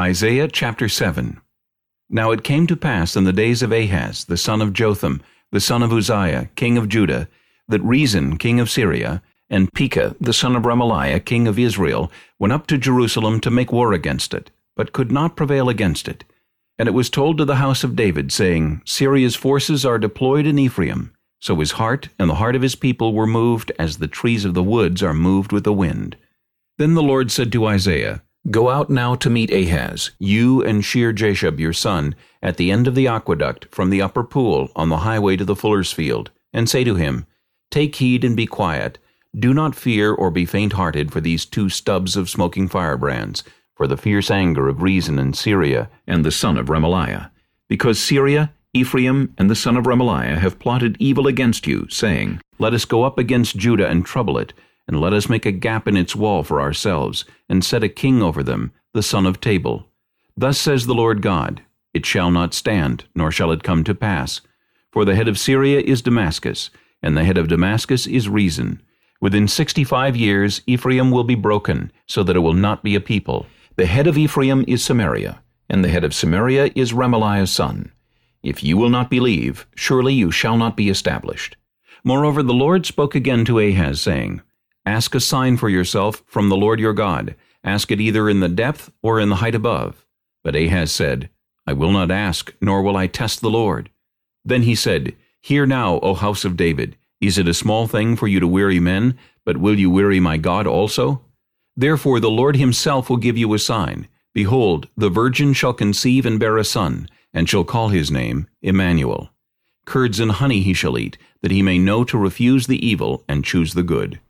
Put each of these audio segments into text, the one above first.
Isaiah chapter 7 Now it came to pass in the days of Ahaz, the son of Jotham, the son of Uzziah, king of Judah, that Rezin, king of Syria, and Pekah, the son of Remaliah, king of Israel, went up to Jerusalem to make war against it, but could not prevail against it. And it was told to the house of David, saying, Syria's forces are deployed in Ephraim. So his heart and the heart of his people were moved as the trees of the woods are moved with the wind. Then the Lord said to Isaiah, Go out now to meet Ahaz, you and Shear-jashub your son, at the end of the aqueduct, from the upper pool, on the highway to the fuller's field, and say to him, Take heed and be quiet. Do not fear or be faint-hearted for these two stubs of smoking firebrands, for the fierce anger of Rezin and Syria and the son of Remaliah. Because Syria, Ephraim, and the son of Remaliah have plotted evil against you, saying, Let us go up against Judah and trouble it, and let us make a gap in its wall for ourselves, and set a king over them, the son of Tabel. Thus says the Lord God, It shall not stand, nor shall it come to pass. For the head of Syria is Damascus, and the head of Damascus is Rezin. Within sixty-five years Ephraim will be broken, so that it will not be a people. The head of Ephraim is Samaria, and the head of Samaria is Remaliah's son. If you will not believe, surely you shall not be established. Moreover, the Lord spoke again to Ahaz, saying, Ask a sign for yourself from the Lord your God. Ask it either in the depth or in the height above. But Ahaz said, I will not ask, nor will I test the Lord. Then he said, Hear now, O house of David, is it a small thing for you to weary men, but will you weary my God also? Therefore the Lord himself will give you a sign. Behold, the virgin shall conceive and bear a son, and shall call his name Immanuel. Curds and honey he shall eat, that he may know to refuse the evil and choose the good.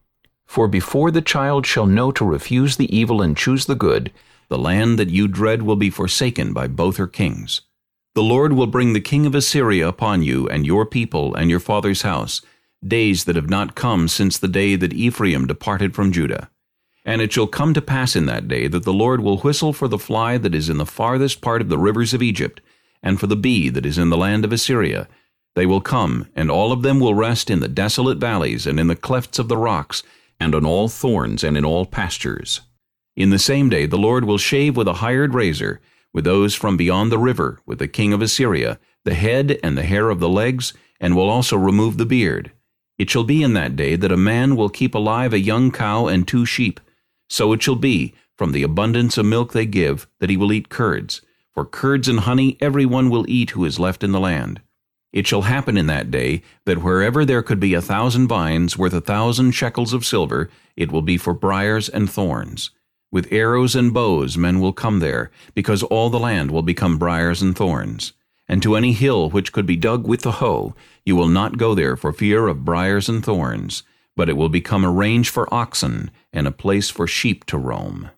For before the child shall know to refuse the evil and choose the good, the land that you dread will be forsaken by both her kings. The Lord will bring the king of Assyria upon you and your people and your father's house, days that have not come since the day that Ephraim departed from Judah. And it shall come to pass in that day that the Lord will whistle for the fly that is in the farthest part of the rivers of Egypt, and for the bee that is in the land of Assyria. They will come, and all of them will rest in the desolate valleys and in the clefts of the rocks, and on all thorns and in all pastures. In the same day the Lord will shave with a hired razor, with those from beyond the river, with the king of Assyria, the head and the hair of the legs, and will also remove the beard. It shall be in that day that a man will keep alive a young cow and two sheep. So it shall be, from the abundance of milk they give, that he will eat curds. For curds and honey every one will eat who is left in the land. It shall happen in that day that wherever there could be a thousand vines worth a thousand shekels of silver, it will be for briers and thorns. With arrows and bows men will come there, because all the land will become briers and thorns. And to any hill which could be dug with the hoe, you will not go there for fear of briers and thorns, but it will become a range for oxen, and a place for sheep to roam.